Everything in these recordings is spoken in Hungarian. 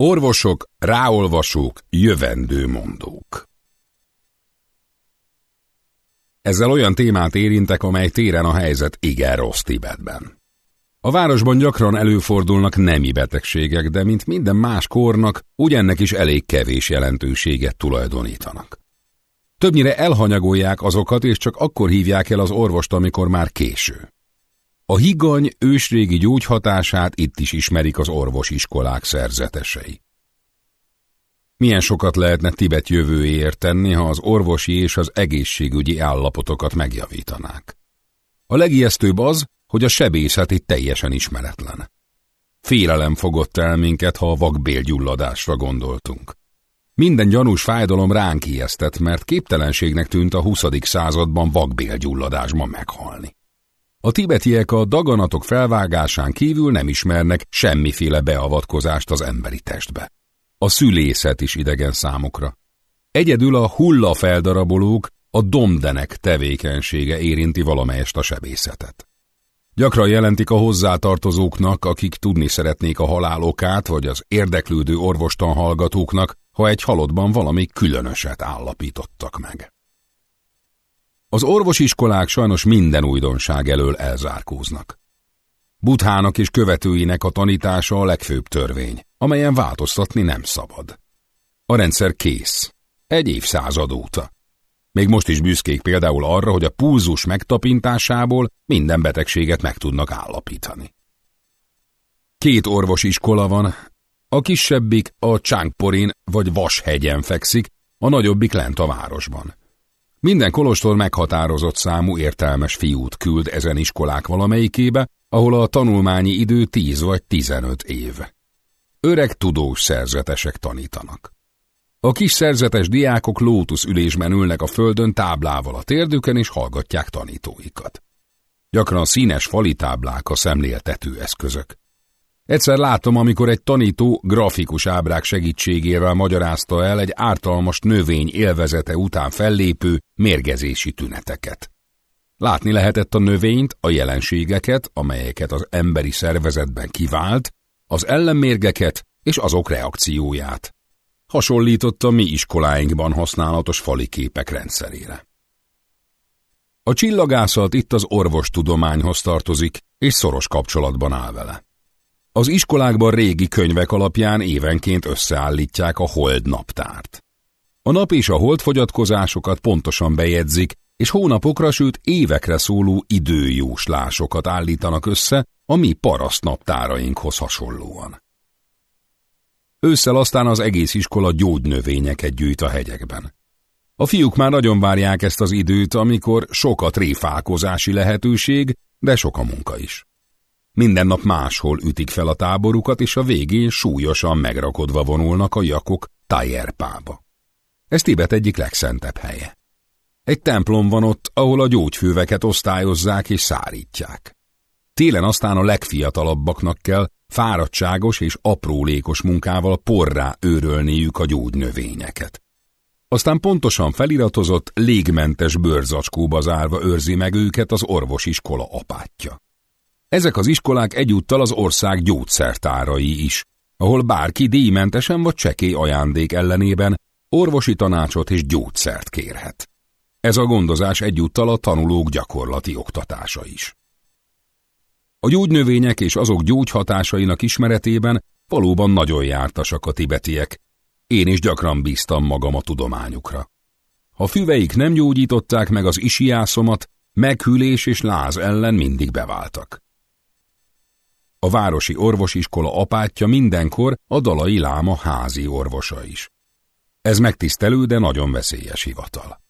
Orvosok, ráolvasók, jövendőmondók. Ezzel olyan témát érintek, amely téren a helyzet igen rossz Tibetben. A városban gyakran előfordulnak nemi betegségek, de mint minden más kornak, ugyannek is elég kevés jelentőséget tulajdonítanak. Többnyire elhanyagolják azokat, és csak akkor hívják el az orvost, amikor már késő. A higany ősrégi gyógyhatását itt is ismerik az orvosiskolák szerzetesei. Milyen sokat lehetne Tibet jövőjéért tenni, ha az orvosi és az egészségügyi állapotokat megjavítanák. A legijesztőbb az, hogy a sebészet itt teljesen ismeretlen. Félelem fogott el minket, ha a vakbélgyulladásra gondoltunk. Minden gyanús fájdalom ránk ijesztett, mert képtelenségnek tűnt a 20. században vakbélgyulladásban meghalni. A tibetiek a daganatok felvágásán kívül nem ismernek semmiféle beavatkozást az emberi testbe. A szülészet is idegen számukra. Egyedül a hullafeldarabolók, a domdenek tevékenysége érinti valamelyest a sebészetet. Gyakran jelentik a hozzátartozóknak, akik tudni szeretnék a halálokát, vagy az érdeklődő orvostan hallgatóknak, ha egy halottban valami különöset állapítottak meg. Az orvosiskolák sajnos minden újdonság elől elzárkóznak. Buthának és követőinek a tanítása a legfőbb törvény, amelyen változtatni nem szabad. A rendszer kész. Egy évszázad óta. Még most is büszkék például arra, hogy a pulzus megtapintásából minden betegséget meg tudnak állapítani. Két orvosiskola van, a kisebbik a Csángporin vagy Vashegyen fekszik, a nagyobbik lent a városban. Minden kolostor meghatározott számú értelmes fiút küld ezen iskolák valamelyikébe, ahol a tanulmányi idő 10 vagy 15 év. Öreg tudós szerzetesek tanítanak. A kis szerzetes diákok lótusz ülésben ülnek a földön táblával a térdüken és hallgatják tanítóikat. Gyakran színes fali táblák a szemléltető eszközök. Egyszer látom, amikor egy tanító grafikus ábrák segítségével magyarázta el egy ártalmas növény élvezete után fellépő mérgezési tüneteket. Látni lehetett a növényt, a jelenségeket, amelyeket az emberi szervezetben kivált, az ellenmérgeket és azok reakcióját. Hasonlította mi iskoláinkban használatos fali képek rendszerére. A csillagászat itt az orvostudományhoz tartozik, és szoros kapcsolatban áll vele. Az iskolákban régi könyvek alapján évenként összeállítják a hold naptárt. A nap és a hold fogyatkozásokat pontosan bejegyzik, és hónapokra, sőt évekre szóló időjóslásokat állítanak össze a mi paraszt naptárainkhoz hasonlóan. Ősszel aztán az egész iskola gyógynövényeket gyűjt a hegyekben. A fiúk már nagyon várják ezt az időt, amikor sok a tréfálkozási lehetőség, de sok a munka is. Minden nap máshol ütik fel a táborukat, és a végén súlyosan megrakodva vonulnak a jakok Tajerpába. Ez Tibet egyik legszentebb helye. Egy templom van ott, ahol a gyógyfőveket osztályozzák és szárítják. Télen aztán a legfiatalabbaknak kell fáradtságos és aprólékos munkával porrá őrölniük a gyógynövényeket. Aztán pontosan feliratozott, légmentes bőrzacskóba zárva őrzi meg őket az orvosiskola apátja. Ezek az iskolák egyúttal az ország gyógyszertárai is, ahol bárki díjmentesen vagy csekély ajándék ellenében orvosi tanácsot és gyógyszert kérhet. Ez a gondozás egyúttal a tanulók gyakorlati oktatása is. A gyógynövények és azok gyógyhatásainak ismeretében valóban nagyon jártasak a tibetiek. Én is gyakran bíztam magam a tudományukra. Ha füveik nem gyógyították meg az isiászomat, meghűlés és láz ellen mindig beváltak. A városi orvosiskola apátja mindenkor a dalai láma házi orvosa is. Ez megtisztelő, de nagyon veszélyes hivatal.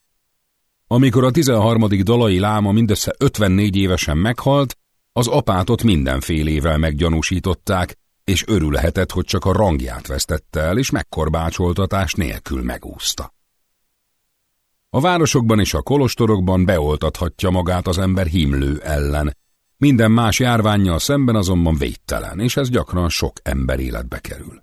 Amikor a 13. dalai láma mindössze 54 évesen meghalt, az apátot mindenfélével meggyanúsították, és örülhetett, hogy csak a rangját vesztette el, és megkorbácsoltatás nélkül megúszta. A városokban és a kolostorokban beoltathatja magát az ember himlő ellen, minden más járványjal szemben azonban védtelen, és ez gyakran sok ember életbe kerül.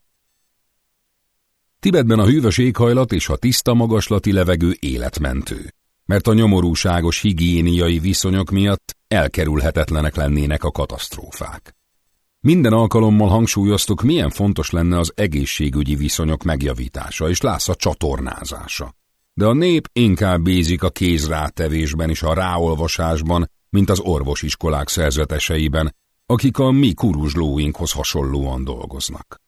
Tibetben a hűvös éghajlat és a tiszta magaslati levegő életmentő, mert a nyomorúságos higiéniai viszonyok miatt elkerülhetetlenek lennének a katasztrófák. Minden alkalommal hangsúlyoztuk, milyen fontos lenne az egészségügyi viszonyok megjavítása és Lásza csatornázása. De a nép inkább bízik a kézrátevésben és a ráolvasásban, mint az orvosiskolák szerzeteseiben, akik a mi kuruzslóinkhoz hasonlóan dolgoznak.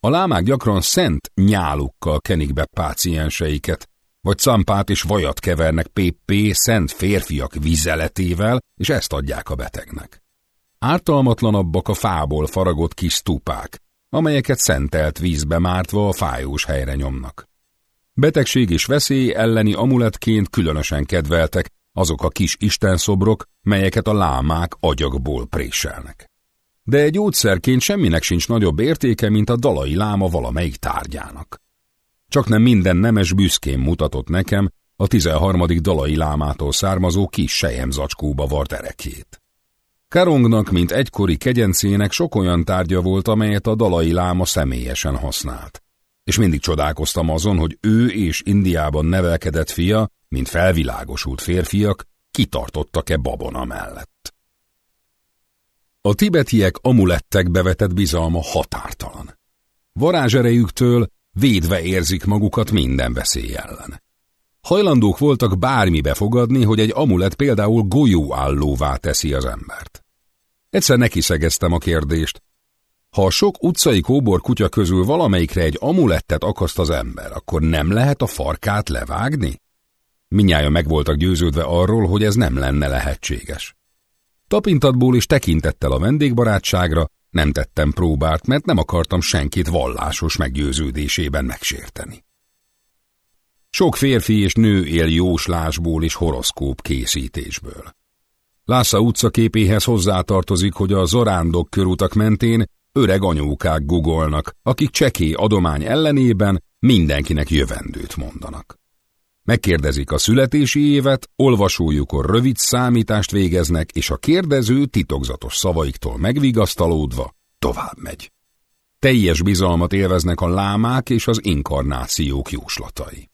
A lámák gyakran szent nyálukkal kenik be pácienseiket, vagy campát és vajat kevernek PP szent férfiak vizeletével, és ezt adják a betegnek. Ártalmatlanabbak a fából faragott kis stupák, amelyeket szentelt vízbe mártva a fájós helyre nyomnak. Betegség és veszély elleni amuletként különösen kedveltek azok a kis istenszobrok, melyeket a lámák agyagból préselnek. De egy gyógyszerként semminek sincs nagyobb értéke, mint a dalai láma valamelyik tárgyának. Csak nem minden nemes büszkén mutatott nekem a 13. dalai lámától származó kis zacskóba vart erekét. Karongnak, mint egykori kegyencének sok olyan tárgya volt, amelyet a dalai láma személyesen használt. És mindig csodálkoztam azon, hogy ő és Indiában nevelkedett fia, mint felvilágosult férfiak, kitartottak-e babona mellett. A tibetiek amulettekbe vetett bizalma határtalan. Varázserejüktől védve érzik magukat minden veszély ellen. Hajlandók voltak bármibe fogadni, hogy egy amulet például golyóállóvá teszi az embert. Egyszer nekiszegeztem a kérdést. Ha a sok utcai kóbor kutya közül valamelyikre egy amulettet akaszt az ember, akkor nem lehet a farkát levágni? Minnyáján meg voltak győződve arról, hogy ez nem lenne lehetséges. Tapintatból és tekintettel a vendégbarátságra nem tettem próbát, mert nem akartam senkit vallásos meggyőződésében megsérteni. Sok férfi és nő él jóslásból és horoszkóp készítésből. Lásza utcaképéhez hozzátartozik, hogy a zorándok körutak mentén öreg anyókák gugolnak, akik cseké adomány ellenében mindenkinek jövendőt mondanak. Megkérdezik a születési évet, olvasójukor rövid számítást végeznek, és a kérdező titokzatos szavaiktól megvigasztalódva tovább megy. Teljes bizalmat élveznek a lámák és az inkarnációk jóslatai.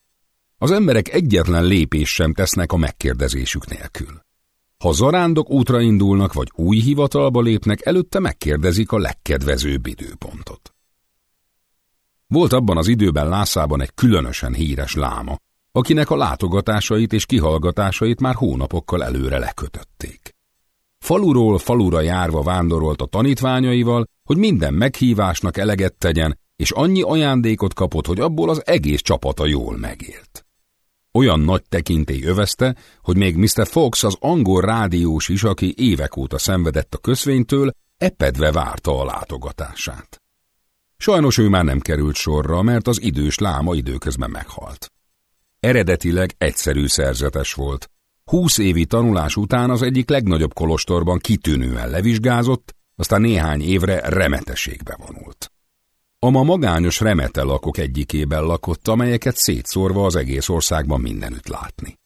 Az emberek egyetlen lépés sem tesznek a megkérdezésük nélkül. Ha zarándok útra indulnak, vagy új hivatalba lépnek, előtte megkérdezik a legkedvezőbb időpontot. Volt abban az időben Lászában egy különösen híres láma, akinek a látogatásait és kihallgatásait már hónapokkal előre lekötötték. Faluról falura járva vándorolt a tanítványaival, hogy minden meghívásnak eleget tegyen, és annyi ajándékot kapott, hogy abból az egész csapata jól megélt. Olyan nagy tekintély övezte, hogy még Mr. Fox az angol rádiós is, aki évek óta szenvedett a köszvénytől, epedve várta a látogatását. Sajnos ő már nem került sorra, mert az idős láma időközben meghalt. Eredetileg egyszerű szerzetes volt. Húsz évi tanulás után az egyik legnagyobb kolostorban kitűnően levizsgázott, aztán néhány évre remeteségbe vonult. A ma magányos remete lakok egyikében lakott, amelyeket szétszórva az egész országban mindenütt látni.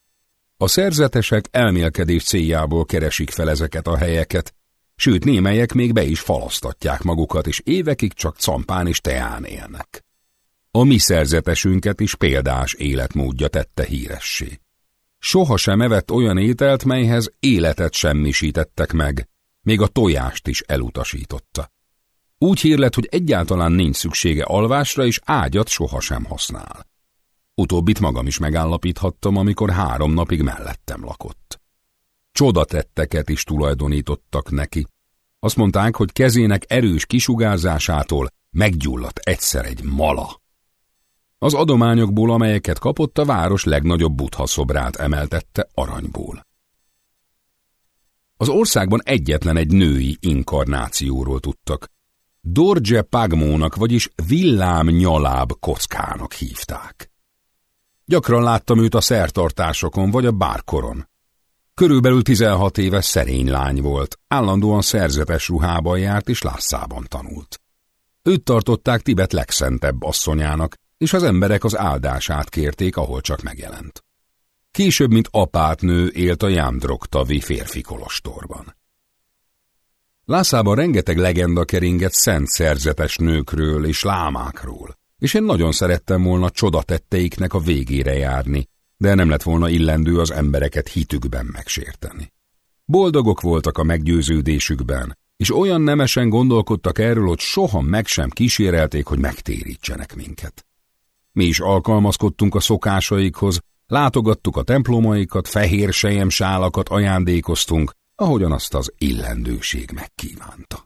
A szerzetesek elmélkedés céljából keresik fel ezeket a helyeket, sőt némelyek még be is falasztatják magukat, és évekig csak campán és teán élnek. A mi szerzetesünket is példás életmódja tette híressé. Soha sem evett olyan ételt, melyhez életet semmisítettek meg, még a tojást is elutasította. Úgy hírlet, hogy egyáltalán nincs szüksége alvásra, és ágyat sohasem használ. Utóbbit magam is megállapíthattam, amikor három napig mellettem lakott. Csodatetteket is tulajdonítottak neki. Azt mondták, hogy kezének erős kisugárzásától meggyulladt egyszer egy mala. Az adományokból, amelyeket kapott, a város legnagyobb butha szobrát emeltette aranyból. Az országban egyetlen egy női inkarnációról tudtak. Dorje Pagmónak, vagyis villám nyaláb kockának hívták. Gyakran láttam őt a szertartásokon vagy a bárkoron. Körülbelül 16 éves szerény lány volt, állandóan szerzetes ruhában járt és lásszában tanult. Őt tartották Tibet legszentebb asszonyának, és az emberek az áldását kérték, ahol csak megjelent. Később, mint apátnő élt a Jámdrogtavi férfi kolostorban. Lászában rengeteg legenda keringett szent szerzetes nőkről és lámákról, és én nagyon szerettem volna csodatetteiknek a végére járni, de nem lett volna illendő az embereket hitükben megsérteni. Boldogok voltak a meggyőződésükben, és olyan nemesen gondolkodtak erről, hogy soha meg sem kísérelték, hogy megtérítsenek minket. Mi is alkalmazkodtunk a szokásaikhoz, látogattuk a templomaikat, fehér sálakat ajándékoztunk, ahogyan azt az illendőség megkívánta.